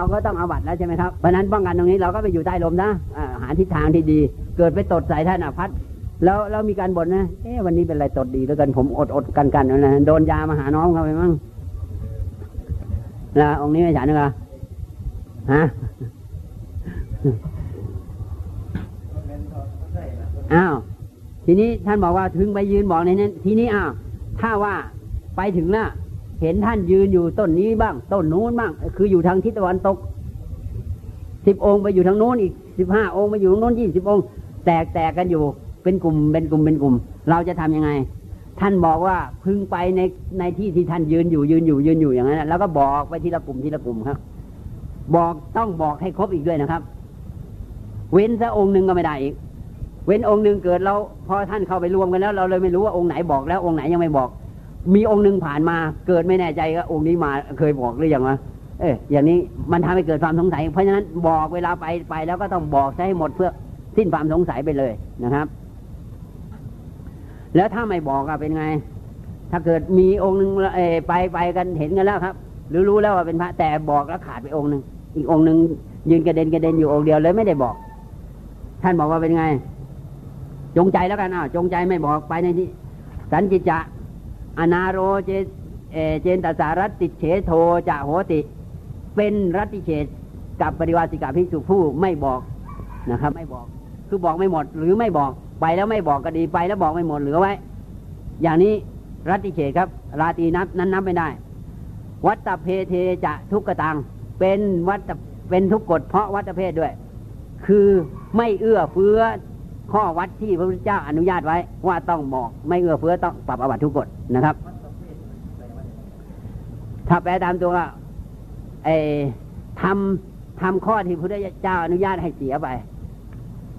เราก็ต้องอาบัตแล้วใช่ไหมครับเพราะนั้นป้องกันตรงนี้เราก็ไปอยู่ใต้ลมนะหาทิศทางที่ดี เกิดไปตดใส่ท่านอพัดแล้วเรามีการบ่นนะเอ๊ะวันนี้เป็นอะไรตดดีแล้วกันผมอดอดกันกันนะโดนยามาหาน้องเขาไปมั้งนะองค์นี้ไม่ฉันนะฮะอ้าวทีนี้ท่านบอกว่าถึงไปยืนบอกในนั้นทีนี้อ้าวถ้าว่าไปถึงแล้ว เห็นท่านยืนอยู่ต้นนี้บ้าง ต้นนู้นบ้าง คืออยู่ทางทิศตะวันตกสิบองค์ไปอยู่ทางโน้นอีกสิบห้าองค์ไปอยู่ทางโน้นยี่สิบองค์ แตกแตกกันอยู่ เป็นกลุ่มเป็นกลุ่มเป็นกลุ่ม เราจะทํำยังไง ท่านบอกว่าพึงไปในในที่ที่ท่านยืนอยู่ยืนอยู่ยืนอยู่อย่างนั้นแล้วก็บอกไปทีละกลุ่มทีละกลุ่มครับ บอกต้องบอกให้ครบอีกด้วยนะครับ เว้นซะองค์หนึ่งก็ไม่ได้อีก เว้นองค์หนึ่งเกิดเราพอท่านเข้าไปรวมกันแล้ว เราเลยไม่รู้ว่าองค์ไหนบอกแล้วองค์ไหนยังไม่บอก มีองค์หนึ่งผ่านมา เกิดไม่แน่ใจก็องค์นี้มาเคยบอกหรือยังวะเอออย่างนี้มันทำให้เกิดความสงสัย เพราะฉะนั้นบอกเวลาไปไปแล้วก็ต้องบอกให้หมดเพื่อสิ้นความสงสัยไปเลยนะครับ แล้วถ้าไม่บอกอะเป็นไง ถ้าเกิดมีองค์หนึ่งเอไปไปกันเห็นกันแล้วครับ หรือรู้แล้วว่าเป็นพระแต่บอกแล้วขาดไปองค์หนึ่งอีกองค์หนึ่งยืนกระเด็นกระเด็นอยู่องค์เดียวเลยไม่ได้บอก ท่านบอกว่าเป็นไง จงใจแล้วกันอ้าวจงใจไม่บอกไปในที่สันจิจะ อนาโรเจเจนตสารัติเฉโทจะโหติ เป็นรัติเฉดกับปริวาสิกาภิกษุผู้ไม่บอกนะครับ ไม่บอกคือบอกไม่หมดหรือไม่บอกไปแล้วไม่บอกก็ดีไปแล้วบอกไม่หมดเหลือไว้ อย่างนี้รัติเฉดครับ ราตีนับนั้นนับไม่ได้ วัตเพเทจะทุกกตังเป็นวัตเป็นทุกกฎเพราะวัตเพศด้วย คือไม่เอื้อเฟื้อ ข้อวัดที่พระพุทธเจ้าอนุญาตไว้ว่าต้องบอกไม่เอื้อเฟื้อต้องปรับอวัตทุกกฎนะครับ ถ้าแปลตามตัวว่าไอ้ทำทำข้อที่พระพุทธเจ้าอนุญาตให้เสียไป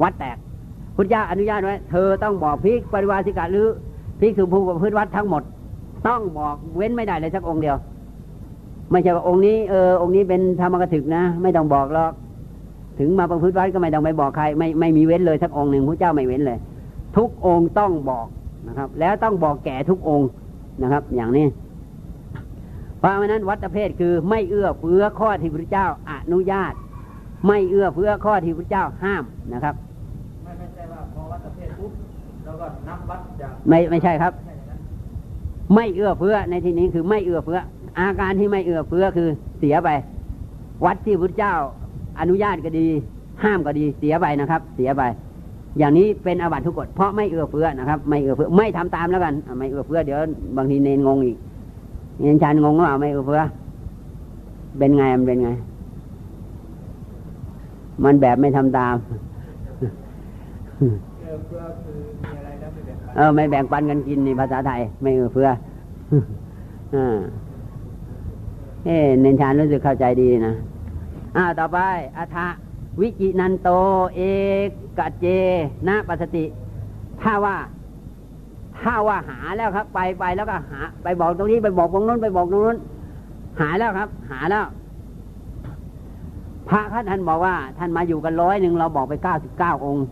วัดแตกพุทธเจ้าอนุญาตไว้ เธอต้องบอกพิกปริวาสิกาหรือพิกสุภูกับพื้นวัดทั้งหมด ต้องบอกเว้นไม่ได้เลยสักองค์เดียว ไม่ใช่ว่าองค์นี้เออองค์นี้เป็นธรรมกถึกนะ ไม่ต้องบอกหรอก ถึงมาประพฤติวัดก็ไม่ต้องไปบอกใคร ไม่ไม่มีเว้นเลยสักองค์หนึ่งพระเจ้าไม่เว้นเลย ทุกองค์ต้องบอกนะครับ แล้วต้องบอกแก่ทุกองค์นะครับ อย่างนี้เพราะฉะนั้นวัตเพศคือไม่เอื้อเฟื้อข้อที่พระเจ้าอนุญาต ไม่เอื้อเฟื้อข้อที่พระเจ้าห้ามนะครับ ไม่ไม่ใช่ว่าพอวัตเพศปุ๊บแล้วก็นับวัดจะไม่ไม่ใช่ครับ ไม่เอื้อเฟื้อในที่นี้คือไม่เอื้อเฟื้ออาการที่ไม่เอื้อเฟื้อคือเสียไป วัดที่พระเจ้า อนุญาตก็ดี ห้ามก็ดีเสียไปนะครับ เสียไป อย่างนี้เป็นอาบัติทุกกฎเพราะไม่เอื้อเฟื้อนะครับ ไม่เอื้อเฟื้อไม่ทำตามแล้วกัน ไม่เอื้อเฟื้อเดี๋ยวบางทีเนนงงอีกเนนชันงงว่าไม่เอื้อเฟื้อเป็นไงมันเป็นไง มันแบบไม่ทำตามเออไม่แบ่งปันกันกินนี่ภาษาไทย ไม่เอื้อเฟื้ออ่าเอ๊เนนชานรู้สึกเข้าใจดีนะ อ่าต่อไปอัฐวิจินันโต เอกเจนะปัสติ ถ้าว่า ถ้าว่าหาแล้วครับ ไปไปแล้วก็หา ไปบอกตรงนี้ไปบอกตรงนู้นไปบอกตรงนู้น หาแล้วครับ หาแล้ว พระท่านบอกว่า ท่านมาอยู่กันร้อยหนึ่งเราบอกไปเก้าสิบเก้าองค์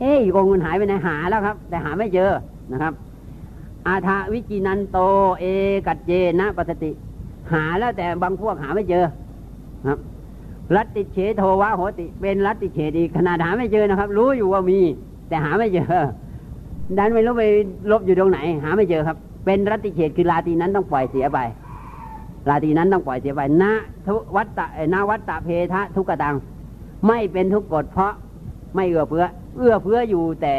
เอ้ยองค์มันหายไปไหนหาแล้วครับ แต่หาไม่เจอนะครับ อาทาวิจินันโต เอกัจเจนะปัสติ หาแล้วแต่บางพวกหาไม่เจอครับ รัตติเฉโทวะโหติ เป็นรัตติเฉดีขนาดหาไม่เจอนะครับ รู้อยู่ว่ามี แต่หาไม่เจอ ดันไม่รู้ไปลบอยู่ตรงไหน หาไม่เจอครับ เป็นรัตติเฉดคือลาตีนั้นต้องปล่อยเสียไปลาตีนั้นต้องปล่อยเสียไปนาทุวัตตะนาวัตตะเพทะทุกกตัง ไม่เป็นทุกกฎเพราะไม่เอื้อเฟื้อ เอื้อเฟื้ออยู่แต่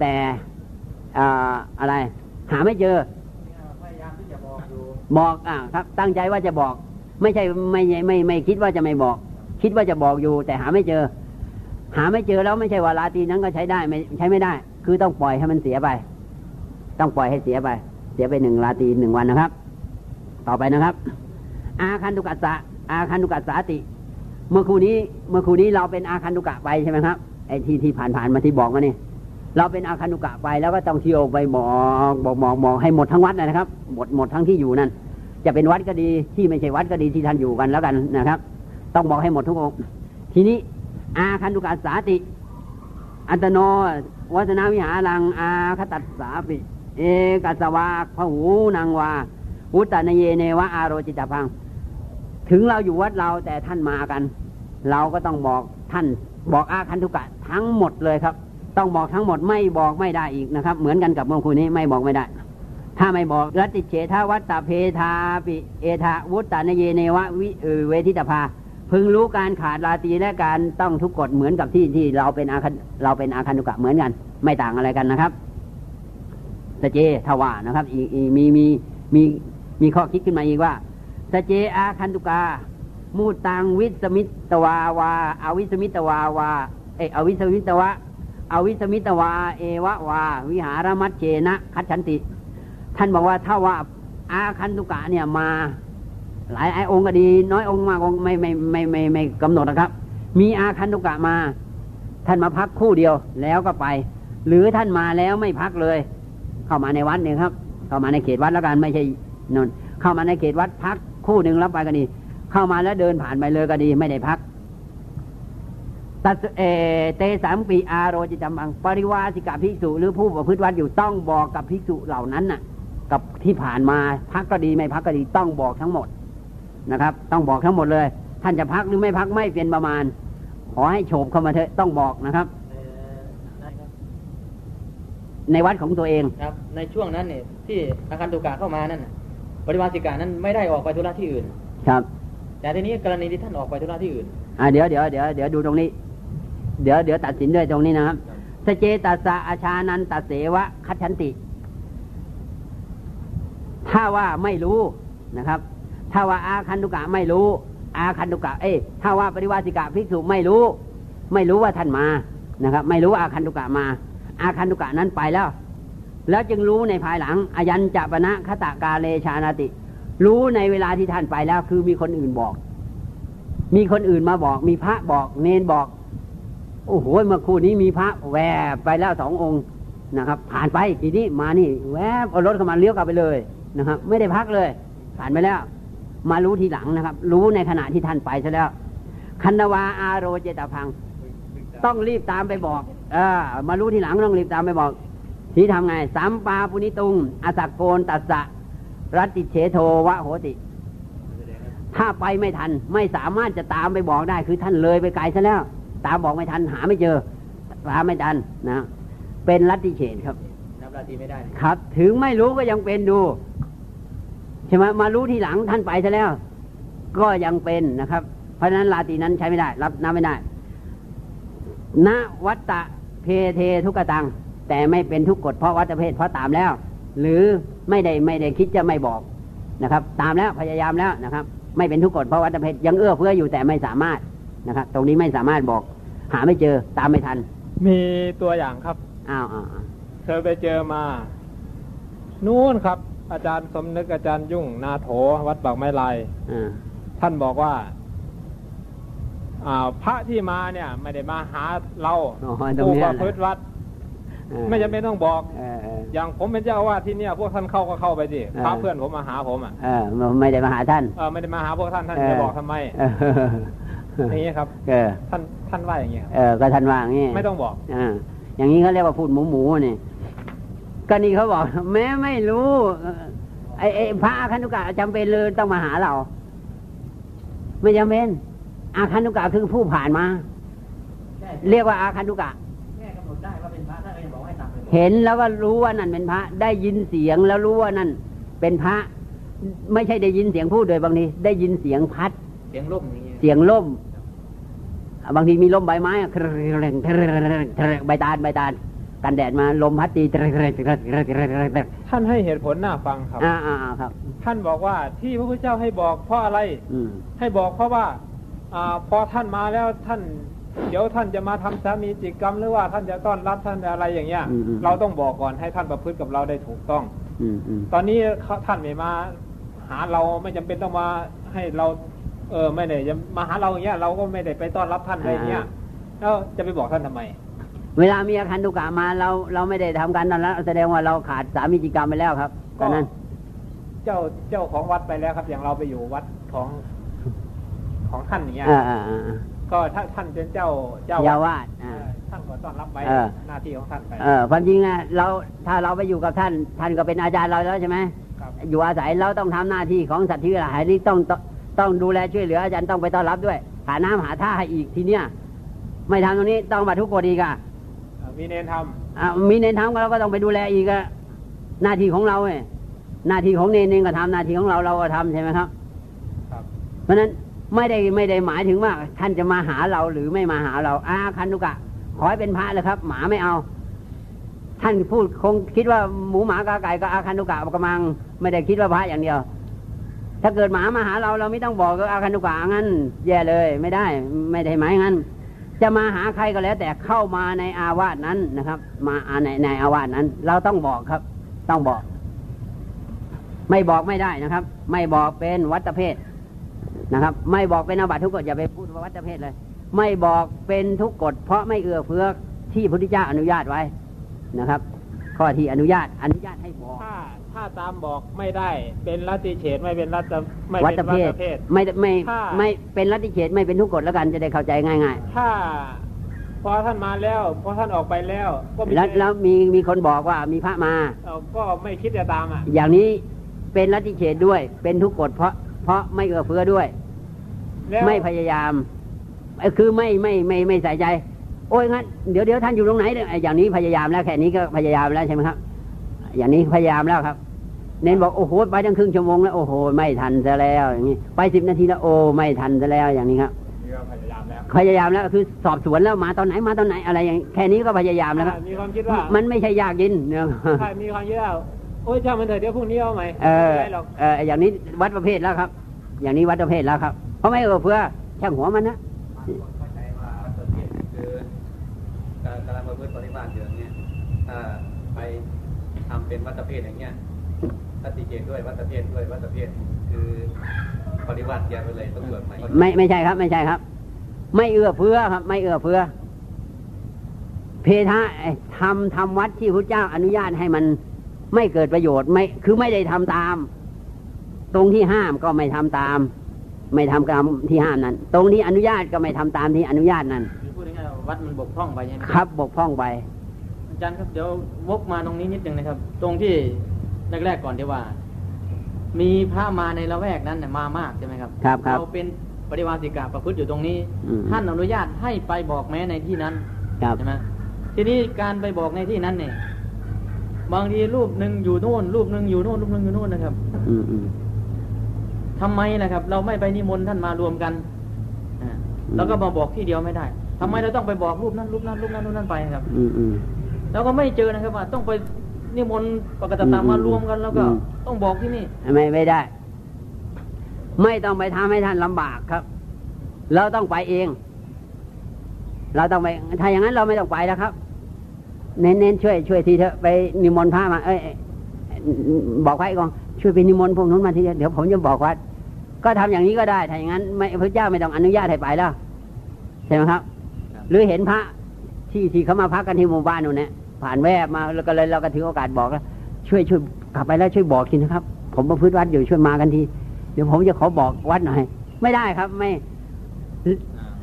แต่อะไร หาไม่เจอ บอกอ่าครับ ตั้งใจว่าจะบอก ไม่ใช่ไม่ไม่ไม่คิดว่าจะไม่บอก คิดว่าจะบอกอยู่ แต่หาไม่เจอ หาไม่เจอแล้วไม่ใช่ว่าลาตีนั้นก็ใช้ได้ไม่ใช้ไม่ได้ คือต้องปล่อยให้มันเสียไป ต้องปล่อยให้เสียไป เสียไปหนึ่งลาตีหนึ่งวันนะครับ ต่อไปนะครับ อาคันตุกัสสะอาคันตุกัสสาติ เมื่อคูนี้ เมื่อคูนี้เราเป็นอาคันตุกะไปใช่ไหมครับไอ้ที่ที่ผ่านผ่านมาที่บอกมาเนี่ยเราเป็นอาคันตุกะไปแล้วก็ต้องเที่ยวไปบอกบอกบอกบอกให้หมดทั้งวัดนะครับ หมดหมดทั้งที่อยู่นั่น จะเป็นวัดก็ดีที่ไม่ใช่วัดก็ดีที่ท่านอยู่กันแล้วกันนะครับ ต้องบอกให้หมดทุกองค์ทีนี้ อาคันตุกาสาติ อัตโนวัฒนาวิหารังอาคตัสสาปิ เอกัสวาพหูนางวาอุตตนเยเนวะอารโรจิตาพัง ถึงเราอยู่วัดเราแต่ท่านมากัน เราก็ต้องบอกท่านบอกอาคันตุกะทั้งหมดเลยครับ ต้องบอกทั้งหมดไม่บอกไม่ได้อีกนะครับ เหมือนกันกับเมื่อคืนนี้ไม่บอกไม่ได้ ถ้าไม่บอกรัติเฉทาวัตตาเพทาปิเอทาวุตตานเยเนวะวิเวทิตาภาพึงรู้การขาดราตีและการต้องทุกกฎเหมือนกับที่ที่เราเป็นอาคันเราเป็นอาคันตุกะเหมือนกัน ไม่ต่างอะไรกันนะครับสเจทว่านะครับอีอีมีมีมีมีข้อคิดขึ้นมาอีกว่าสเจอาคันตุกา มูตังวิสมิตวาวาอาวิสมิตวาวาเอออวิสมิตวะอวิสมิตวา เอวะวา วิหารมัจเจนะคัจฉันติ ท่านบอกว่าถ้าว่าอาคันตุกะเนี่ยมา หลายไอองค์ก็ดี น้อยองค์มากองไม่ไม่ไม่ไม่ไม่กำหนดนะครับ มีอาคันตุกะมา ท่านมาพักคู่เดียวแล้วก็ไป หรือท่านมาแล้วไม่พักเลย เข้ามาในวัดเนี่ยครับ เข้ามาในเขตวัดแล้วกันไม่ใช่นนเข้ามาในเขตวัดพักคู่หนึ่งแล้วไปก็ดี เข้ามาแล้วเดินผ่านไปเลยก็ดีไม่ได้พักตัดเออเตสามปีอาโรจิจำบัง ปริวาสิกาภิกษุหรือผู้ประพฤติวัดอยู่ต้องบอกกับภิกษุเหล่านั้นน่ะ กับที่ผ่านมาพักก็ดีไม่พักก็ดีต้องบอกทั้งหมดนะครับ ต้องบอกทั้งหมดเลย ท่านจะพักหรือไม่พักไม่เป็นประมาณ ขอให้โฉบเข้ามาเถอะต้องบอกนะครับเอ่อนะครับในวัดของตัวเองครับ ในช่วงนั้นเนี่ยที่อาคันตุกะเข้ามานั่นน่ะปริวาสิกานั้นไม่ได้ออกไปธุระที่อื่น ครับ แต่ทีนี้กรณีที่ท่านออกไปธุระที่อื่นอ่าเดี๋ยวเดี๋ยวเดี๋ยวเดี๋ยวดูตรงนี้ เดี๋ยวเดี๋ยวตัดสินด้วยตรงนี้นะครับสเจตัสสะอาชานันตเสวะคัจฉันติ ถ้าว่าไม่รู้นะครับ ถ้าว่าอาคันตุกะไม่รู้ อาคันตุกะ เอ้ถ้าว่าปริวาสิกะภิกษุไม่รู้ ไม่รู้ว่าท่านมานะครับ ไม่รู้อาคันตุกะมา อาคันตุกะนั้นไปแล้ว แล้วจึงรู้ในภายหลังอายันจะปณะคตะกาเลชานาติ รู้ในเวลาที่ท่านไปแล้ว คือมีคนอื่นบอก มีคนอื่นมาบอก มีพระบอก เนนบอกโอ้โหเมื่อครู่นี้มีพระแวบไปแล้วสององค์นะครับ ผ่านไปทีนี้มานี่ แวบเอารถเข้ามาเลี้ยวกลับไปเลย นะครับ ไม่ได้พักเลย ผ่านไปแล้ว มารู้ทีหลังนะครับ รู้ในขณะที่ท่านไปซะแล้ว คันนวาอาโรเจตพัง ต้องรีบตามไปบอกเออมารู้ทีหลังต้องรีบตามไปบอก ทีทำไงสามปาปุนิตุงอสักโกนตัสสะรัตติเฉโทวะโหติ ถ้าไปไม่ทัน ไม่สามารถจะตามไปบอกได้ คือท่านเลยไปไกลซะแล้ว ตามบอกไม่ทันหาไม่เจอหาไม่ทันนะ เป็นรัตติเฉดครับนับราตรีไม่ได้ครับ ถึงไม่รู้ก็ยังเป็นดู ใช่ไหมมารู้ทีหลังท่านไปซะแล้ว ก็ยังเป็นนะครับ เพราะฉะนั้นลาตรีนั้นใช้ไม่ได้ รับนับไม่ได้ณวัตตะเพเททุกตัง แต่ไม่เป็นทุกกฎเพราะวัตเพศเพราะตามแล้ว หรือไม่ได้ไม่ได้คิดจะไม่บอกนะครับ ตามแล้วพยายามแล้วนะครับ ไม่เป็นทุกกฎเพราะวัตเพศยังเอื้อเฟื้ออยู่แต่ไม่สามารถนะครับ ตรงนี้ไม่สามารถบอก หาไม่เจอตามไม่ทัน มีตัวอย่างครับอ้าวอ้าวอ้าวเคยไปเจอมา นู่นครับ อาจารย์สมนึกอาจารย์ยุ่งนาโถวัดปากไม้ลายอ่าท่านบอกว่าอ่าพระที่มาเนี่ย ไม่ได้มาหาเราอ๋อตรงผู้เนี้ปยระพฤติวัดเออไม่จำเป็นต้องบอกเออเอออย่างผมเป็นเจ้าอาวาสที่เนี่ย พวกท่านเข้าก็เข้าไปสิเออพระเพื่อนผมมาหาผมอะเออไม่ได้มาหาท่านเออไม่ได้มาหาพวกท่านท่านเออจะบอกทำไมเอออย่างนี้ครับเออท่านท่านว่าอย่างนี้ครับเออก็ท่านว่าอย่างนี้ไม่ต้องบอกอ่าอย่างนี้เขาเรียกว่าพูดหมูหมูนี่ ก็นี่เขาบอก แม้ไม่รู้เอ่อไอ้ไอ้พระอาคันตุกะจำเป็นเลยต้องมาหาเรา ไม่จำเป็นอาคันตุกะคือผู้ผ่านมาใช่เรียกว่าอาคันตุกะแค่กำหนดได้ว่าเป็นพระท่านก็ยังบอกให้ตามไปบอกเห็นแล้วก็รู้ว่านั่นเป็นพระ ได้ยินเสียงแล้วรู้ว่านั่น เป็นพระ ไม่ใช่ได้ยินเสียงพูดโดยบางทีได้ยินเสียงพัด เสียงล่มอย่างเงี้ยเสียงล่ม บางทีมีลมใบไม้อะใบตาลใบตาล กันแดดมาลมพัดตีท่านให้เหตุผลน่าฟังครับอ่าอ่าครับ ท่านบอกว่าที่พระพุทธเจ้าให้บอกเพราะอะไร อืให้บอกเพราะว่าอาพอท่านมาแล้วท่าน เดี๋ยวท่านจะมาทำสามีจิกรรมหรือว่าท่านจะต้อนรับท่านอะไรอย่างเงี้ย เราต้องบอกก่อนให้ท่านประพฤติกับเราได้ถูกต้อง อืตอนนี้ท่านไม่มา หาเราไม่จำเป็นต้องมาให้เรา เออไม่ได้จะมาหาเราอย่างเงี้ยเราก็ไม่ได้ไปต้อนรับท่านอะไรอย่างเงี้ยแล้วจะไปบอกท่านทำไม เวลามีอาคันตุกะมาเราเราไม่ได้ทำการตอนนั้นแสดงว่าเราขาดสามีจิกรรมไปแล้วครับตอนนั้น เจ้าเจ้าของวัดไปแล้วครับ อย่างเราไปอยู่วัดของของท่านอย่างเงี้ยอ่าอ่าอ่าก็ถ้าท่านเป็นเจ้าเจ้าเยาวาดเออ่าอท่านก็ต้อนรับไปเออหน้าที่ของท่านไปเออความจริงอะเราถ้าเราไปอยู่กับท่าน ท่านก็เป็นอาจารย์เราแล้วใช่ไหมครับอยู่อาศัยเราต้องทำหน้าที่ของสัตว์ที่หายนี่ต้องตต้องดูแลช่วยเหลืออาจารย์ต้องไปต้อนรับด้วย หาน้ำหาท่าให้อีกทีเนี้ยไม่ทำตรงนี้ต้องมาทุกข์กฎอีกอะอ่า มีเนนทอะมีเนนทำก็เราก็ต้องไปดูแลอีกอะหน้าที่ของเราเองหน้าที่ของเนนเองก็ทำหน้าที่ของเราเราก็ทำใช่ไหมครับำครับ เพราะฉะนั้นไม่ได้ไม่ได้หมายถึงว่า ท่านจะมาหาเราหรือไม่มาหาเราอาคันตุกะ ขอให้เป็นพระเลยครับ หมาไม่เอา ท่านพูดคงคิดว่าหมูหมากาไก่ก็อาคันตุกะกำลัง ไม่ได้คิดว่าพระอย่างเดียว ถ้าเกิดหมามาหาเราเราไม่ต้องบอกก็อาคันตุกะงั้น แย่เลย ไม่ได้ ไม่ได้หมายงั้น จะมาหาใครก็แล้ว แต่เข้ามาในอาวาสนั้นนะครับ มาในในอาวาสนั้น เราต้องบอกครับ ต้องบอก ไม่บอกไม่ได้นะครับ ไม่บอกเป็นวัตเพศนะครับ ไม่บอกเป็นอาบัติทุกกฎอย่าไปพูดว่าวัตเพศเลย ไม่บอกเป็นทุกกฎเพราะไม่เอื้อเฟื้อที่พระพุทธเจ้าอนุญาตไว้นะครับ ข้อที่อนุญาตอนุญาตให้บอก ถ้าถ้าตามบอกไม่ได้ เป็นลัทธิเฉดไม่เป็นรัตไม่วัเป็นตวัเพศตเพศไม่ไม่ถ้าไม่เป็นรัตติเฉดไม่เป็นทุกกฎแล้วกันจะได้เข้าใจง่ายถ้าพอท่านมาแล้วพอท่านออกไปแล้ว ก็มีๆแล้วแล้วมีมีคนบอกว่ามีพระมาเอ่อก็ไม่คิดจะตามอะ อย่างนี้เป็นรัตติเฉดด้วย เป็นทุกกฎเพราะเพราะไม่เอื้อเฟื้อด้วยแล้วไม่พยายามเอ่อคือไม่ไม่ไม่ไม่ใส่ใจ โอ้ยงั้นเดี๋ยวเดี๋ยวท่านอยู่ตรงไหนเนี่ยไอ้อย่างนี้พยายามแล้วแค่นี้ก็พยายามแล้วใช่ไหมครับ อย่างนี้พยายามแล้วครับ เน้นบอกโอ้โหไปตั้งครึ่งชั่วโมงแล้วโอ้โหไม่ทันซะแล้วอย่างนี้ไปสิบนาทีแล้วโอ้ไม่ทันซะแล้วอย่างนี้ครับนี่ก็พยายามแล้วพยายามแล้วคือสอบสวนแล้วมาตอนไหนมาตอนไหนอะไรอย่างแค่นี้ก็พยายามแล้วครับถ้ามีความคิดว่ามันไม่ใช่ยากยินเนี่ยถ้ามีความคิดว่าโอ้ยช่างมันเถอะเดี๋ยวพรุ่งนี้เอาใหม่เออไม่ได้หรอกเอออย่างนี้วัดประเภทแล้วครับ อย่างนี้วัดประเภทแล้วครับ เพราะไม่เออเพื่อช่างหัวมันนะเข้าใจว่าวัตถุดิบคือการกำลังประพฤติปฏิบัติอยู่อย่างเงี้ยถ้าไปทำเป็นวัตเพศอย่างเงี้ย วัตติเกตด้วยวัตเพศด้วยวัตเพศคือปฏิบัติแยกไปเลยต้องเกิดใหม่ไม่ไม่ใช่ครับ ไม่ใช่ครับ ไม่เอื้อเฟื้อครับ ไม่เอื้อเฟื้อเพทะไอ้ทำทำวัดที่พระเจ้าอนุญาตให้มันไม่เกิดประโยชน์ไม่คือไม่ได้ทำตาม ตรงที่ห้ามก็ไม่ทำตาม ไม่ทำตามที่ห้ามนั้น ตรงที่อนุญาตก็ไม่ทำตามที่อนุญาตนั้นพูดง่ายๆว่าวัดมันบกพร่องไปใช่ไหมครับ บกพร่องไปอาจารย์ครับเดี๋ยววกมาตรงนี้นิดนึงนะครับ ตรงที่ แรกๆก่อนที่ว่า มีพระมาในละแวกนั้นเนี่ยมามากใช่ไหมครับครับครับเราเป็นปฏิวาสิกาประพฤติอยู่ตรงนี้อืมท่านอนุญาตให้ไปบอกแม้ในที่นั้นครับใช่ไหมทีนี้การไปบอกในที่นั้นเนี่ยบางทีรูปหนึ่งอยู่โน่น รูปหนึ่งอยู่โน่นรูปหนึ่งอยู่โน่นนะครับ อืมอืมทำไมนะครับ เราไม่ไปนิมนต์ท่านมารวมกันอ่าอืมแล้วก็มาบอกที่เดียวไม่ได้ทำไมเราต้องไปบอกรูปนั้นรูปนั้นรูปนั้นรูปนั้นไปครับ อืมอืมเราก็ไม่เจอนะครับ ว่าต้องไป นิมนต์ปกติตามมารวมกันแล้วก็อืมต้องบอกที่นี่ ไม่ไม่ได้ ไม่ต้องไปทำให้ท่านลำบากครับ เราต้องไปเอง เราต้องไปถ้าอย่างนั้นเราไม่ต้องไปแล้วครับ เน้นเน้นช่วย ช่วยทีเถอะไปนิมนต์พระมา เอ้ยเอ้ยบอกพระกองช่วยไปนิมนต์พวกนู้นมาทีเดียวเดี๋ยวผมจะบอกวัดก็ทำอย่างนี้ก็ได้ถ้าอย่างนั้นไม่พระเจ้าไม่ต้องอนุญาตให้ไปแล้วใช่ไหมครับครับหรือเห็นพระที่ที่เขามาพักกันที่หมู่บ้านนู่นเนี่ย ผ่านแวบมาแล้วก็เลยเราก็ถือโอกาสบอกแล้วช่วยช่วยกลับไปแล้วช่วยบอกทีนะครับ ผมประพฤติวัดอยู่ช่วยมากันที เดี๋ยวผมจะขอบอกวัดหน่อยไม่ได้ครับไม่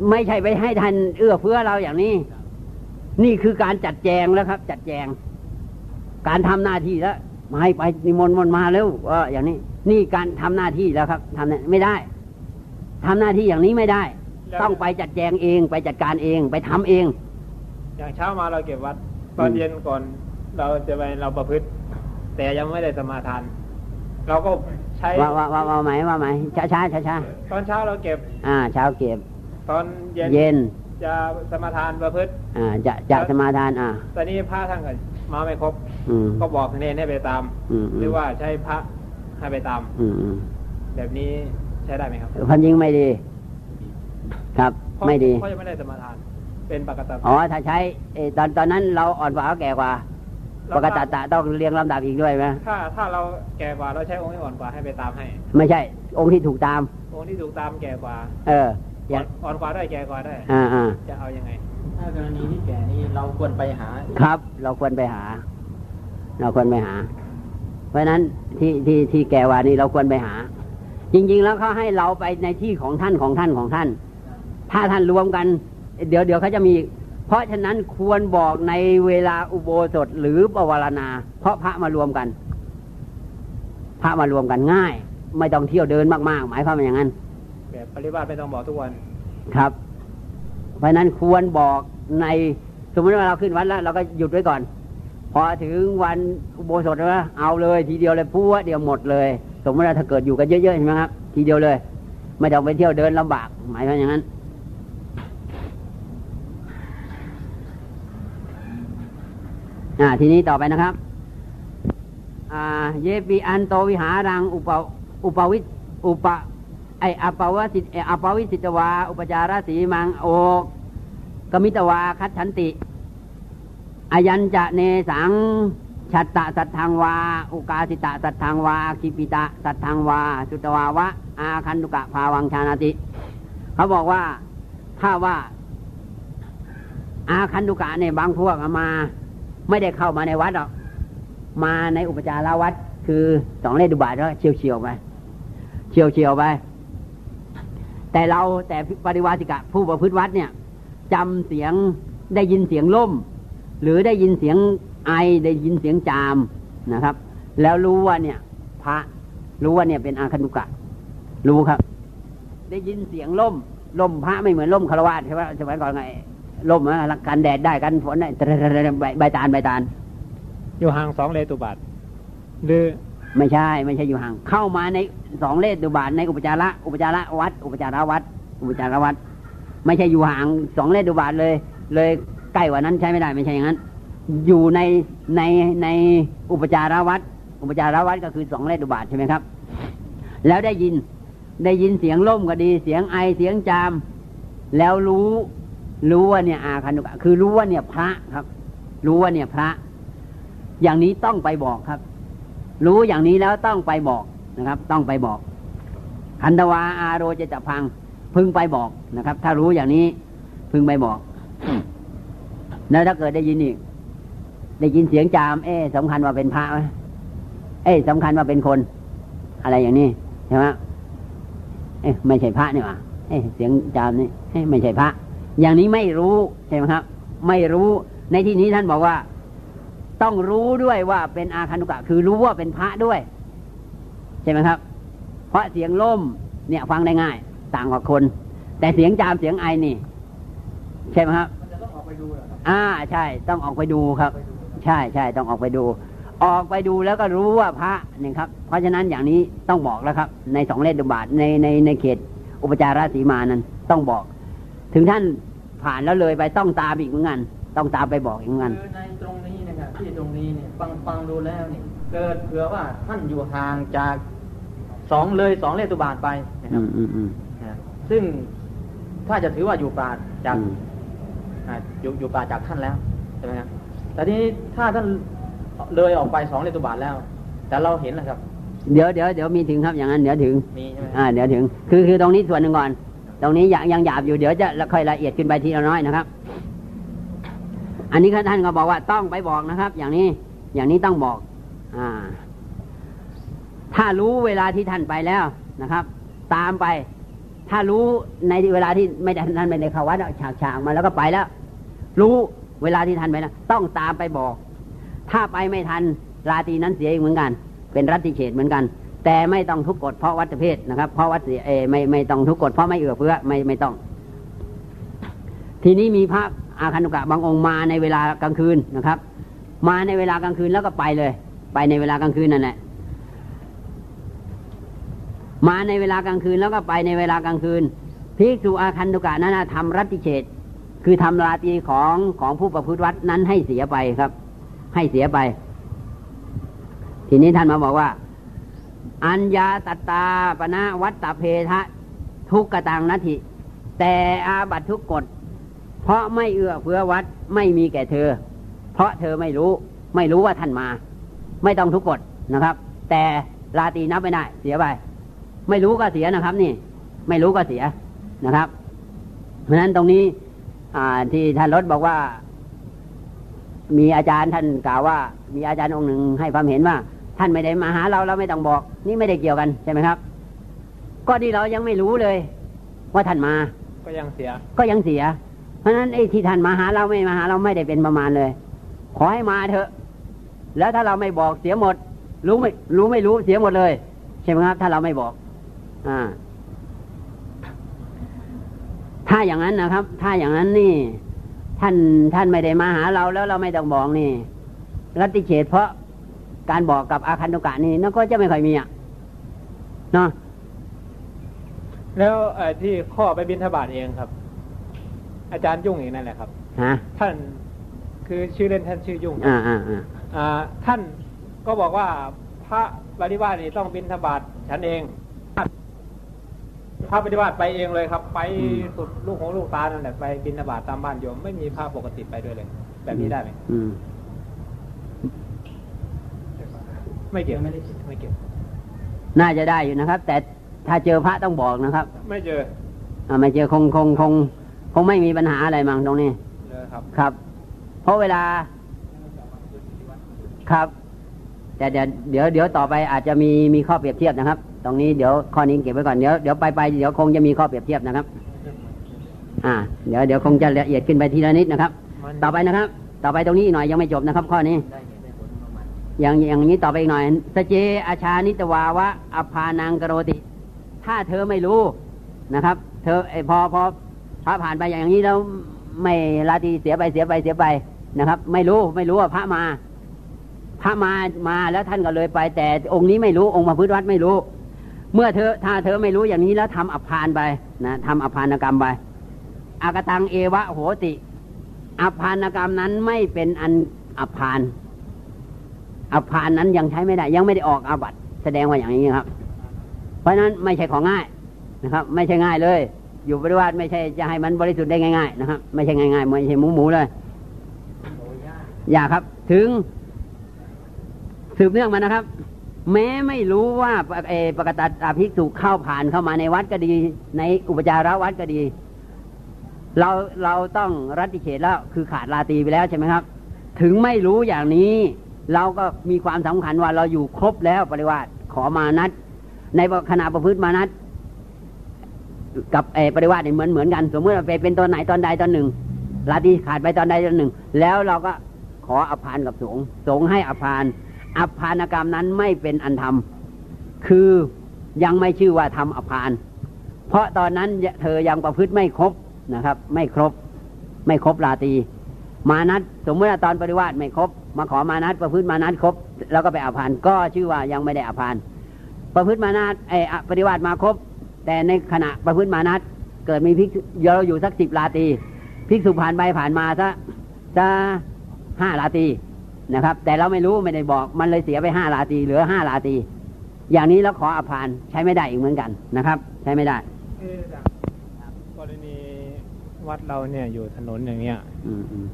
ไม่ใช่ไปให้ท่านเอื้อเฟื้อเราอย่างนี้ นี่คือการจัดแจงแล้วครับ จัดแจง การทำหน้าที่แล้วมาให้ไปนิมนต์มนมาแล้วเอออย่างนี้ นี่การทำหน้าที่แล้วครับทำเนี่ยไม่ได้ทำหน้าที่อย่างนี้ไม่ได้ ต้องไปจัดแจงเอง ไปจัดการเอง ไปทำเอง อย่างเช้ามาเราเก็บวัด ตอนอืมเย็นก่อนเราจะไปเราประพฤติ แต่ยังไม่ได้สมาทาน เราก็ใช้ว่าว่าว่าว่าไหมว่าไหมช้าช้าช้าช้าตอนเช้าเราเก็บ อ่า เช้าเก็บ ตอนเย็นเย็นจะสมาทานประพฤติ อ่า จะจะสมาทาน อ่าตอนนี้พระท่านก็มาไม่ครบอืมก็บอกเนนให้ไปตามอืมอืมหรือว่าใช้พระให้ไปตาม อืมอืมแบบนี้ใช้ได้ไหมครับความจริงไม่ดี ครับเพราะไม่ดีเพราะยังไม่ได้สมาทาน เป็นปกติอ๋อถ้าใช้เออตอนตอนนั้นเราอ่อนกว่าเขาแก่กว่าปกติตะต้องเรียงลำดับอีกด้วยไหมถ้าถ้าเราแก่กว่าเราใช้องค์ที่อ่อนกว่าให้ไปตามให้ ไม่ใช่ องค์ที่ถูกตาม องค์ที่ถูกตามแก่กว่า เออออ่ย่าองนอ่อนกว่าได้แก่กว่าได้อ่าอ่าจะเอายังไงถ้ากรณีที่แก่นี่เราควรไปหา ครับ เราควรไปหา เราควรไปหา เพราะฉะนั้นที่ที่ที่แกว่านี่เราควรไปหา จริง ๆ แล้วเขาให้เราไปในที่ของท่านของท่านของท่าน ถ้าท่านรวมกัน เดี๋ยวเดี๋ยวเขาจะมี เพราะฉะนั้นควรบอกในเวลาอุโบสถหรือปวารณา เพราะพระมารวมกัน พระมารวมกันง่าย ไม่ต้องเที่ยวเดินมากๆ หมายความว่าอย่างนั้น แบบปริวาสไม่ต้องบอกทุกวันครับ เพราะฉะนั้นควรบอกในสมมติว่าเราขึ้นวัดแล้ว เราก็หยุดไว้ก่อน พอถึงวันอุโบสถแล้วเอาเลย ทีเดียวเลยพูดเดียวหมดเลย สมมติว่าถ้าเกิดอยู่กันเยอะๆใช่ไหมครับทีเดียวเลย ไม่ต้องไปเที่ยวเดินลำบาก หมายความอย่างนั้น อ่าทีนี้ต่อไปนะครับอ่าเยปีอันโตวิหารังอุปอุปวิอุปไออปวสิตอปวิสิตวา อุปจารสีมังโอกมิตวาคัตฉันติ อายัญจะเนสังชัตตะสัทธังวา อุกาสิตะสัทธังวาคิปิตะสัทธังวา สุตวาวะ อาคันตุกะภาวังชานาติ เขาบอกว่าถ้าว่า อาคันตุกะเนี่ยบางพวกมา ไม่ได้เข้ามาในวัดหรอก มาในอุปจารวัด คือสองเลดุบาทแล้วเฉียวเฉียวไปเฉียวเฉียวไป แต่เราแต่ปริวาสิกะ ผู้ประพฤติวัดเนี่ยจำเสียงได้ยินเสียงล่ม หรือได้ยินเสียงไอได้ยินเสียงจามนะครับ แล้วรู้ว่าเนี่ย พระรู้ว่าเนี่ยเป็นอาคันุกะ รู้ครับ ได้ยินเสียงล่มล่มพระไม่เหมือนล่มคารวะใช่ไหมสมัยก่อนไง ล่มอะกันแดดได้กันฝนได้ใบใบตาลใบตาลอยู่ห่างสองเลตุบาทหรือไม่ใช่ ไม่ใช่อยู่ห่าง เข้ามาในสองเลตุบาทในอุปจาระอุปจาระวัด อุปจาระวัด อุปจาระวัด ไม่ใช่อยู่ห่างสองเลตุบาทเลย เลยใกล้กว่านั้นใช้ไม่ได้ไม่ใช่อย่างนั้น อยู่ในในในอุปจาระวัดอุปจาระวัดก็คือสองเลตุบาทใช่ไหมครับ แล้วได้ยินได้ยินเสียงล่มก็ดีเสียงไอเสียงจาม แล้วรู้ รู้ว่าเนี่ยอาคันุกะคือรู้ว่าเนี่ยพระครับ รู้ว่าเนี่ยพระ อย่างนี้ต้องไปบอกครับ รู้อย่างนี้แล้วต้องไปบอกนะครับ ต้องไปบอกคันตวาอาโรจะจะพัง พึงไปบอกนะครับ ถ้ารู้อย่างนี้พึงไปบอก แล้วถ้าเกิดได้ยินอีกได้ยินเสียงจาม เอ๊สำคัญว่าเป็นพระไหมเอ๊สำคัญว่าเป็นคน อะไรอย่างนี้ใช่ไหมเอ๊ไม่ใช่พระนี่หว่าเอ๊เสียงจามนี่เอ๊ไม่ใช่พระ อย่างนี้ไม่รู้ใช่ไหมครับ ไม่รู้ในที่นี้ท่านบอกว่า ต้องรู้ด้วยว่าเป็นอาคันุกะ คือรู้ว่าเป็นพระด้วยใช่ไหมครับ เพราะเสียงล่มเนี่ยฟังได้ง่าย ต่างกับคน แต่เสียงจามเสียงไอนี่ ใช่ไหมครับมันจะต้องออกไปดูเหรอครับอ่าใช่ ต้องออกไปดูครับ ใช่ใช่ต้องออกไปดู ออกไปดูแล้วก็รู้ว่าพระนี่ครับ เพราะฉะนั้นอย่างนี้ต้องบอกแล้วครับ ในสองเลขดุบาทในในในเขตอุปจาราสีมานั้นต้องบอก ถึงท่านผ่านแล้วเลยไปต้องตามอีกเหมือนกันต้องตามไปบอกอีกเหมือนกันคือในตรงนี้นะครับที่ตรงนี้เนี่ยฟังฟังดูแล้วเนี่ยเกิดเผื่อว่าท่านอยู่ห่างจากสองเลยสองเลขตุบาทไปนะคอืรับมอืมอืมนะซึ่งถ้าจะถือว่าอยู่ปราดจากอืมอ่าอยู่อยู่ปราดจากท่านแล้วใช่ไหมครับแต่ทีนี้ถ้าท่านเลยออกไปสองเลขตุบาทแล้ว แต่เราเห็นนะครับ เดี๋ยวเดี๋ยวเดี๋ยวมีถึงครับอย่างนั้นเดี๋ยวถึงมีใช่ไหมอ่าเดี๋ยวถึง คือคือตรงนี้ส่วนหนึ่งก่อน ตรงนี้ยังยังหยาบอยู่เดี๋ยวจะค่อยละเอียดขึ้นไปทีละน้อยนะครับ อันนี้ท่านก็บอกว่าต้องไปบอกนะครับ อย่างนี้อย่างนี้ต้องบอกอ่าถ้ารู้เวลาที่ท่านไปแล้วนะครับ ตามไป ถ้ารู้ในเวลาที่ไม่ได้ท่านไม่ได้เข้าวัดฉากฉากมาแล้วก็ไปแล้ว รู้เวลาที่ท่านไปแล้วต้องตามไปบอก ถ้าไปไม่ทันราตรีนั้นเสียอีกเหมือนกัน เป็นรัตติเขตเหมือนกัน แต่ไม่ต้องทุกกฎเพราะวัดเพศนะครับ เพราะวัดเสียเอไม่ไม่ต้องทุกกฎเพราะไม่เอื้อเฟื้อไม่ไม่ต้อง ทีนี้มีพระอาคันตุกะบางองค์มาในเวลากลางคืนนะครับ มาในเวลากลางคืนแล้วก็ไปเลย ไปในเวลากลางคืนนั่นแหละมาในเวลากลางคืนแล้วก็ไปในเวลากลางคืนภิกษุอาคันตุกะนั้นทำรัตติเฉดคือทำราตรีของของผู้ประพฤติวัดนั้นให้เสียไปครับ ให้เสียไป ทีนี้ท่านมาบอกว่า อัญญาตตาปณะวัตตเพทะ ทุกกตังนัตถิ แต่อาบัตทุกกฎ เพราะไม่เอื้อเฟื้อวัดไม่มีแก่เธอ เพราะเธอไม่รู้ ไม่รู้ว่าท่านมา ไม่ต้องทุกกฎนะครับ แต่ราตีนับไม่ได้ เสียไป ไม่รู้ก็เสียนะครับ นี่ ไม่รู้ก็เสียนะครับ เพราะฉะนั้นตรงนี้อที่ท่านรถบอกว่า มีอาจารย์ท่านกล่าวว่า มีอาจารย์องค์หนึ่งให้ความเห็นว่า ท่านไม่ได้มาหาเราเราไม่ต้องบอก นี่ไม่ได้เกี่ยวกันใช่ไหมครับ ก็ที่เรายังไม่รู้เลย ว่าท่านมา ก็ยังเสีย ก็ยังเสีย เพราะฉะนั้นไอ้ที่ท่านมาหาเราไม่มาหาเราไม่ได้เป็นประมาณเลย ขอให้มาเถอะ แล้วถ้าเราไม่บอกเสียหมด รู้ไม่รู้ไม่รู้เสียหมดเลยใช่ไหมครับ ถ้าเราไม่บอก อ่า ถ้าอย่างนั้นนะครับ ถ้าอย่างนั้นนี่ ท่านท่านไม่ได้มาหาเราแล้วเราไม่ต้องบอกนี่รัตติเฉดเพราะ การบอกกับอาคันตุกะนี่นั่นก็จะไม่ค่อยมีอะเนาะแล้วไอ้ที่ข้อไปบินทบาทเองครับ อาจารย์ยุ่งเองนั่นแหละครับฮะท่านคือชื่อเล่นท่านชื่อยุ่งอ่าอ่าอ่าอ่าท่านก็บอกว่าพระปฏิบัตินี่ต้องบินทบาทฉันเองพระปฏิบัติไปเองเลยครับ ไปสุดลูกของลูกตานั่นแหละไปบินทบาทตามบ้านโยมไม่มีพระปกติไปด้วยเลย แบบนี้ได้ไหมอืม ไม่เกี่ยวไม่ได้ไม่เกี่ยวน่าจะได้อยู่นะครับ แต่ถ้าเจอพระต้องบอกนะครับ ไม่เจออ่าไม่เจอคงคงคง คงไม่มีปัญหาอะไรมั้งตรงนี้เลยครับ ครับ เพราะเวลา ครับ แต่เดี๋ยวเดี๋ยวเดี๋ยวต่อไปอาจจะมีมีข้อเปรียบเทียบนะครับ ตรงนี้เดี๋ยวข้อนี้เก็บไว้ก่อนเดี๋ยวเดี๋ยวไปไปเดี๋ยวคงจะมีข้อเปรียบเทียบนะครับ อ่า เดี๋ยวเดี๋ยวคงจะละเอียดขึ้นไปทีละนิดนะครับ ต่อไปนะครับ ต่อไปตรงนี้อีกหน่อยยังไม่จบนะครับ ข้อนี้ อย่างอย่างนี้ต่อไปอีกหน่อยสเจอาชานิตวาวะอภานังกโรติ ถ้าเธอไม่รู้นะครับ เธอพอพอพระผ่านไปอย่างนี้แล้วไม่ลาตีเสียไปเสียไปเสียไปนะครับ ไม่รู้ไม่รู้ว่าพระมา พระมามาแล้วท่านก็เลยไป แต่องค์นี้ไม่รู้องค์พระพุทธวัดไม่รู้ เมื่อเธอถ้าเธอไม่รู้อย่างนี้แล้วทำอภานไปนะทำอภานกรรมไปอากตังเอวะโหติอภานกรรมนั้นไม่เป็นอันอภาน อภานนั้นยังใช้ไม่ได้ ยังไม่ได้ออกอาบัตแสดงว่าอย่างนี้ครับ เพราะฉะนั้นไม่ใช่ของง่ายนะครับ ไม่ใช่ง่ายเลย อยู่ปฏิวัติไม่ใช่จะให้มันบริสุทธิ์ได้ง่ายๆนะครับ ไม่ใช่ง่ายๆไม่ใช่หมูหมูๆเลยอย่าครับ ถึง สืบเนื่องมานะครับ แม้ไม่รู้ว่าเอปกติอาภิกษุเข้าผ่านเข้ามาในวัดก็ดี ในอุปจาระวัดก็ดี เราเราต้องรัติเขตแล้วคือขาดลาตีไปแล้วใช่ไหมครับ ถึงไม่รู้อย่างนี้ เราก็มีความสำคัญว่าเราอยู่ครบแล้วปริวาสขอมานัดในขณะประพฤติมานัดกับเออปริวาสเนี่ยเหมือนเหมือนกัน สมมติว่าไปเป็นตอนไหนตอนใดตอนหนึ่งลาตีขาดไปตอนใดตอนหนึ่ง แล้วเราก็ขออภานกับสงฆ์สงฆ์ให้อภานอภานกรรมนั้นไม่เป็นอันทำคือยังไม่ชื่อว่าทำอภาน เพราะตอนนั้นเธอยังประพฤติไม่ครบนะครับ ไม่ครบ ไม่ครบราตีมานัดสมมติว่าตอนปริวาสไม่ครบ มาขอมานัดประพฤติมานัดครบ แล้วก็ไปอภานก็ชื่อว่ายังไม่ได้อภานประพฤติมานัดไออปฏิวัติมาครบ แต่ในขณะประพฤติมานัดเกิดมีภิกษุเราอยู่สักสิบราตรีภิกษุผ่านไปผ่านมาซะจะห้าราตรีนะครับ แต่เราไม่รู้ไม่ได้บอกมันเลยเสียไปห้าราตรีเหลือห้าราตรีอย่างนี้แล้วขออภานใช้ไม่ได้อีกเหมือนกันนะครับ ใช้ไม่ได้กรณีวัดเราเนี่ยอยู่ถนนอย่างเงี้ยอืมอืม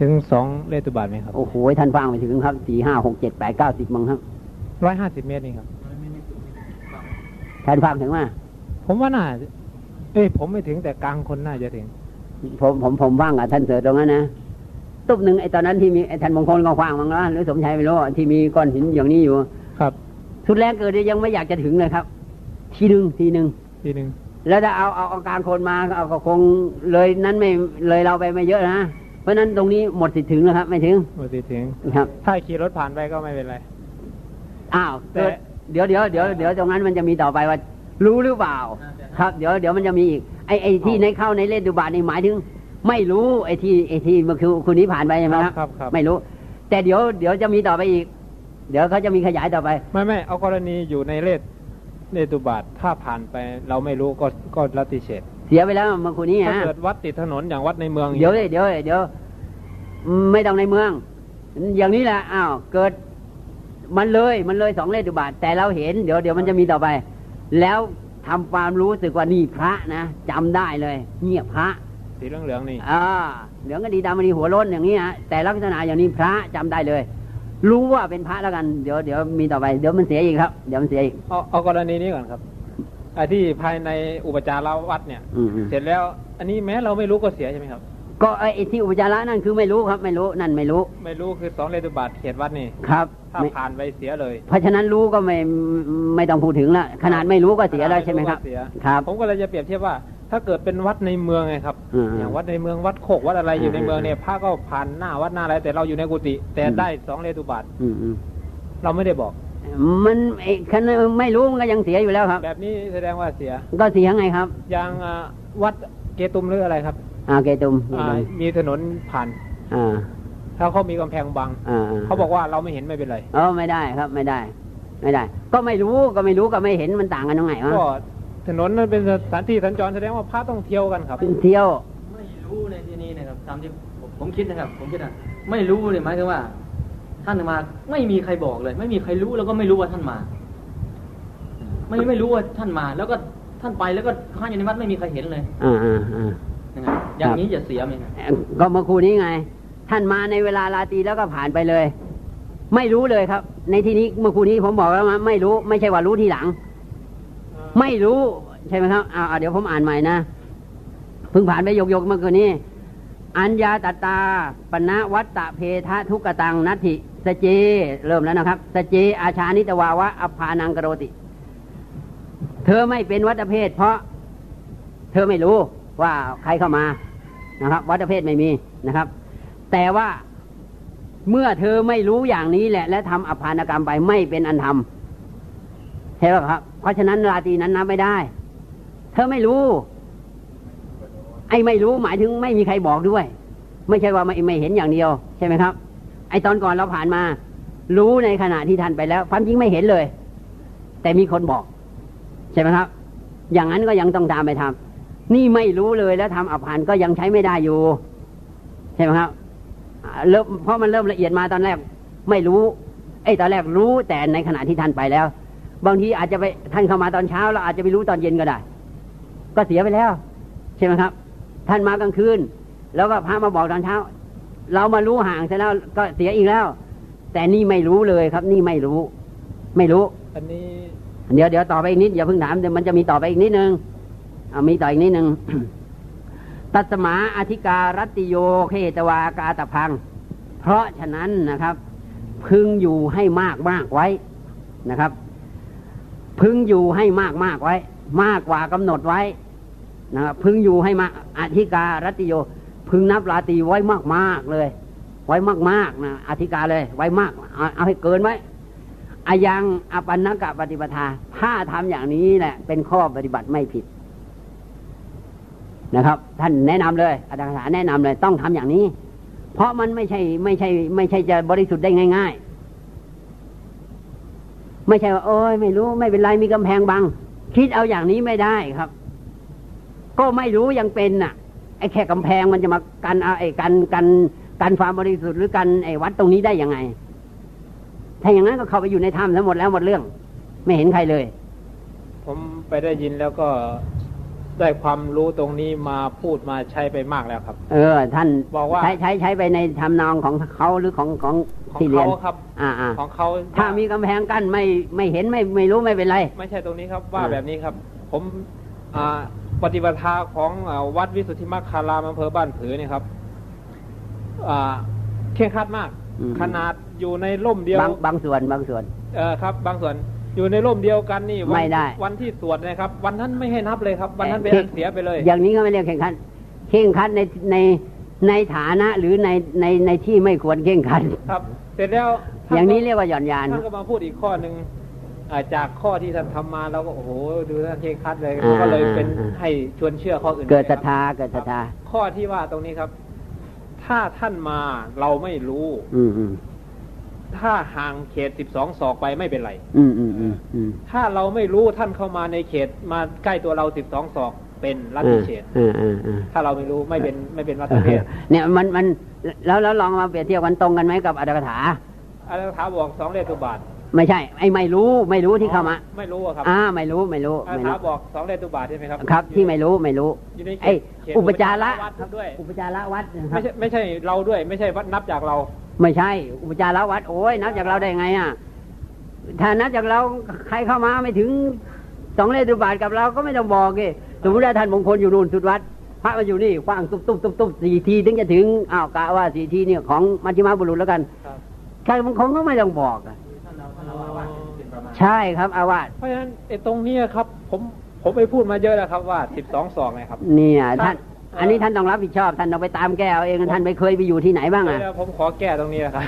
ถึงสองเลตุบาทไหมครับ โอ้โห ท่านฟังไปถึงครับสี่ห้าหกเจ็ดแปดเก้าสิบมั้งครับร้อยห้าสิบเมตรนี่ครับ ท่านฟังถึงว่า ผมว่าน่า เอ้ยผมไม่ถึงแต่กลางคนน่าจะถึง ผมผมผมว่างกับท่านเสือตรงนั้นนะตุ๊บหนึ่งไอ้ตอนนั้นที่มีไอ้ท่านมงคลก็ฟังมั้งนะหรือสมชัยไม่รู้ที่มีก้อนหินอย่างนี้อยู่ ครับ สุดแรงเกิดยังไม่อยากจะถึงเลยครับ ทีหนึ่งทีหนึ่งทีหนึ่งแล้วถ้าเอาเอาเอากลารคนมาเอาก็คงเลยนั้นไม่เลยเราไปไม่เยอะนะ เพราะฉะนั้นตรงนี้หมดสิทธิ์ถึงแล้วครับ ไม่ถึงปกติถึงครับ ถ้าขี่รถผ่านไปก็ไม่เป็นไรอ้าวแต่เกิดเดี๋ยวเดี๋ยวเดี๋ยวเดี๋ยวตรงนั้นมันจะมีต่อไปว่า รู้หรือเปล่า ครับ เดี๋ยวเดี๋ยวมันจะมีอีกไอ้ไอ้ที่ในเข้าในเล่นดูบาทนี่หมายถึง ไม่รู้ไอ้ที่ไอ้ที่เมื่อคือคุณนี้ผ่านไปใช่ไหมครับครับครับ ไม่รู้ แต่เดี๋ยวเดี๋ยวจะมีต่อไปอีก เดี๋ยวเขาจะมีขยายต่อไป ไม่ไม่เอากรณีอยู่ในเลทเลตุบาทถ้าผ่านไป เราไม่รู้ก็ก็รัติเฉด เสียไปแล้วเมื่อคุณนี้ถ้าฮะเกิดวัดติดถนนอย่างวัดในเมืองเดี๋ยวเลยเดี๋ยวเลยเดี๋ยวไม่ต้องในเมือง อย่างนี้แหละอ้าวเกิดมันเลยมันเลยสองเลขดูบาท แต่เราเห็นเดี๋ยวเดี๋ยวมันจะมีต่อไป แล้วทำความรู้สึกว่านี่พระนะจำได้เลย เงียบพระสีเหลืองเหลืองๆนี่อ่าเหลืองก็ดีดำก็ดีหัวโล้นอย่างนี้นะแต่ลักษณะอย่างนี้พระจำได้เลย รู้ว่าเป็นพระแล้วกันเดี๋ยวเดี๋ยวมีต่อไป เดี๋ยวมันเสียอีกครับ เดี๋ยวมันเสียอีกเอาเอากรณีนี้ก่อนครับ ไอ้ที่ภายในอุปจาระวัดเนี่ยอืมอืมเสร็จแล้ว อันนี้แม้เราไม่รู้ก็เสียใช่ไหมครับ ก็ไอ้ที่อุปจาระนั่นคือไม่รู้ครับ ไม่รู้นั่นไม่รู้ ไม่รู้คือสองเลตุบาทเขตวัดนี่ครับถ้าไม่ผ่านไปเสียเลย เพราะฉะนั้นรู้ก็ไม่ไม่ต้องพูดถึงละขนาดไม่รู้ก็เสียแล้วใช่ไหมครับเสียครับ ผมก็เลยจะเปรียบเทียบว่าถ้าเกิดเป็นวัดในเมืองไงครับอืมอย่างวัดในเมืองวัดโคกวัดอะไรอยู่ในเมืองเนี่ยพระก็ผ่านหน้าวัดหน้าอะไรแต่เราอยู่ในกุฏิแต่อืมได้สองเลตุบาทอืมอืมเราไม่ได้บอก มันไอ้คันไม่รู้มันก็ยังเสียอยู่แล้วครับ แบบนี้แสดงว่าเสีย ก็เสียไงครับ อย่างอ่าวัดเกเกตุมหรืออะไรครับ อ่าเกตุมเกอ่าตุมมีถนนผ่าน อ่า ถ้าเขามีกำแพงบังอ่าเขาบอกว่าเราไม่เห็นไม่เป็นไรเออไม่ได้ครับไม่ได้ ไม่ได้ ก็ไม่รู้ก็ไม่รู้ก็ไม่เห็นมันต่างกันตรงไหนวะก็ถนนนั้นเป็นสถานที่สัญจรแสดงว่าพระต้องเที่ยวกันครับเที่ยว ไม่รู้ในที่นี้นะครับตามที่ผมผมคิดนะครับ ผมคิดอะไม่รู้เนี่ยหมายถึงว่า ท่านมาไม่มีใครบอกเลย ไม่มีใครรู้แล้วก็ไม่รู้ว่าท่านมา ไม่ไม่รู้ว่าท่านมา แล้วก็ท่านไปแล้วก็ข้างอยู่ในวัดไม่มีใครเห็นเลยอ่าอ่าอ่ายังไงอย่างนี้จะเสียไหมครับก็เมื่อครูนี้ไง ท่านมาในเวลาราตรีแล้วก็ผ่านไปเลย ไม่รู้เลยครับ ในที่นี้เมื่อครูนี้ผมบอกแล้วว่าไม่รู้ ไม่ใช่ว่ารู้ทีหลัง ไม่รู้ใช่ไหมครับอ่าเดี๋ยวผมอ่านใหม่นะเพิ่งผ่านไปยกยกๆเมื่อคืนนี้อัญญาตตาปณะวัตตะเพทะทุกตังนัตถิ สเจเริ่มแล้วนะครับสเจอาชานิตวาวะอภานังกโรติ เธอไม่เป็นวัตเพศ เพราะ เธอไม่รู้ว่าใครเข้ามานะครับ วัตเพศไม่มีนะครับ แต่ว่าเมื่อเธอไม่รู้อย่างนี้แหละ และทำอภานกรรมไปไม่เป็นอันทำใช่ไหมครับ เพราะฉะนั้นราตรีนั้นนับไม่ได้ เธอไม่รู้ ไอ้ไม่รู้หมายถึงไม่มีใครบอกด้วย ไม่ใช่ว่าไม่ไม่เห็นอย่างเดียว ใช่ไหมครับ ไอตอนก่อนเราผ่านมา รู้ในขณะที่ท่านไปแล้ว ความจริงไม่เห็นเลย แต่มีคนบอก ใช่ไหมครับ อย่างนั้นก็ยังต้องตามไปทำนี่ไม่รู้เลยแล้วทำอภานก็ยังใช้ไม่ได้อยู่ ใช่ไหมครับเริ่มเพราะมันเริ่มละเอียดมาตอนแรก ไม่รู้ไอ้ตอนแรกรู้แต่ในขณะที่ท่านไปแล้ว บางทีอาจจะไปท่านเข้ามาตอนเช้าแล้วอาจจะไปรู้ตอนเย็นก็ได้ ก็เสียไปแล้ว ใช่ไหมครับ ท่านมากลางคืน แล้วก็พระมาบอกตอนเช้า เรามารู้ห่างเสร็จแล้วก็เสียอีกแล้ว แต่นี่ไม่รู้เลยครับ นี่ไม่รู้ ไม่รู้ อันนี้ เดี๋ยวเดี๋ยวต่อไปอีกนิดอย่าเพิ่งถามเดี๋ยวมันจะมีต่อไปอีกนิดนึงเอามีต่ออีกนิดนึงตัสมาอธิการตติโยเขตวากาตพัง เพราะฉะนั้นนะครับ พึงอยู่ให้มากมากไว้นะครับ พึงอยู่ให้มากมากไว้ มากกว่ากำหนดไว้นะครับพึงอยู่ให้มากอธิการตติโย พึงนับราตรีไว้มากมากเลย ไว้มากมากนะอธิการเลยไว้มาก เอาเอาให้เกินไว้อายังอปันนกะปฏิปทา ถ้าทำอย่างนี้แหละเป็นข้อปฏิบัติไม่ผิดนะครับ ท่านแนะนำเลยอาจารย์สาแนะนำเลย ต้องทำอย่างนี้ เพราะมันไม่ใช่ไม่ใช่ ไม่ใช่จะบริสุทธิ์ได้ง่าย ๆ ไม่ใช่ว่าโอ้ยไม่รู้ ไม่เป็นไรมีกำแพงบัง คิดเอาอย่างนี้ไม่ได้ครับ ก็ไม่รู้ยังเป็นน่ะ ไอ้แค่กำแพงมันจะมากันเอาไอ้กันกันกันความบริสุทธิ์หรือกันไอ้วัดตรงนี้ได้ยังไง ถ้าอย่างนั้นก็เข้าไปอยู่ในถ้ำทั้งหมดแล้วหมดเรื่อง ไม่เห็นใครเลย ผมไปได้ยินแล้วก็ได้ความรู้ตรงนี้มาพูดมาใช้ไปมากแล้วครับ เออ ท่านบอกว่าใช้ใช้ใช้ไปในทำนองของเขาหรือของของของที่เรียนเขาครับอ่าอ่าของเขาถ้ามีกำแพงกั้นไม่ไม่เห็นไม่ไม่รู้ไม่เป็นไร ไม่ใช่ตรงนี้ครับ ว่าอ่าแบบนี้ครับ ผม อ่า ปฏิปทาของอ่าวัดวิสุทธิมรรคารามอำเภอบ้านผือเนี่ยครับอ่าเคร่งครัดมากอืมขนาดอยู่ในร่มเดียวบางบางส่วนบางส่วน เออครับ บางส่วนอยู่ในร่มเดียวกันนี่วันไม่ได้ วันที่สวดนะครับ วันนั้นไม่ให้นับเลยครับ วันนั้นเป็นเอ่ออันเสียไปเลย อย่างนี้ก็ไม่เรียกเข่งขันเข่งขันในในในฐานะหรือในในในที่ไม่ควรเข่งขันครับ เสร็จแล้วท่อย่างนี้ก็เรียกว่าหย่อนยานท่านก็มาพูดอีกข้อหนึ่งอ่า จากข้อที่ท่านทำมาเราก็โอ้โหดูท่านเคร่งครัดเลยอ่าก็เลยเป็นอ่าให้ชวนเชื่อข้ออื่นเกิดศไปรัทคธารับเกิดศรัทธาข้อที่ว่าตรงนี้ครับ ถ้าท่านมาเราไม่รู้ อืมอืมถ้าห่างเขตสิบสองศอกไปไม่เป็นไรอืมอืมอืมอืมถ้าเราไม่รู้ท่านเข้ามาในเขตมาใกล้ตัวเราสิบสองศอกเป็นรัติเขตอ่าอ่าอ่าถ้าเราไม่รู้ไม่เป็นไม่เป็นวัตเพศเนี่ยมันมันแล้วแล้วลองมาเปรียบเทียบกันตรงกันไหมกับอัตถกถาอาจารย์ถามบอกสองเลขตัวบาท ไม่ใช่ ไอ้ไม่รู้ไม่รู้ที่เข้ามา ไม่รู้อะครับอ่าไม่รู้ไม่รู้อาจารไม่ย์ถารู้มบอกสองเลขตัวบาทใช่ไหมครับครับ ที่ไม่รู้ไม่รู้อยู่ในเขตไอ้เขตอุปจาระวัดด้วยอุปจาระวัดนะครัไม่บใช่ไม่ใช่เราด้วย ไม่ใช่วัดนับจากเรา ไม่ใช่ อุปจาระวัดโอ้ยนับจากเราได้ไงอะถ้านับจากเราใครเข้ามาไม่ถึงสองเลขตุบาทกับเราก็ไม่ต้องบอกเกสมมติว่าท่านมงคลอยู่นู่นสุดวัดพระมาอยู่นี่คว้างตุ๊บตุ๊บตุ๊บตุ๊บสี่ทีถึงจะถึงอ้าวกะว่าสี่ทีเนี่ยของมัชฌิมาบุรุษแล้วกันครับใครมงคลก็ไม่ต้องบอกอะ ใช่ครับอาวาสเพราะฉะนั้นไอ้ตรงเนี้ยครับ ผมผมไปพูดมาเยอะแล้วครับว่าสิบสองศอกนะครับ เนี่ยท่านท่านอันนี้ท่านต้องรับผิดชอบ ท่านต้องไปตามแก้เอาเองท่านไปเคยไปอยู่ที่ไหนบ้างอะแล้วผมขอแก้ตรงนี้นะครับ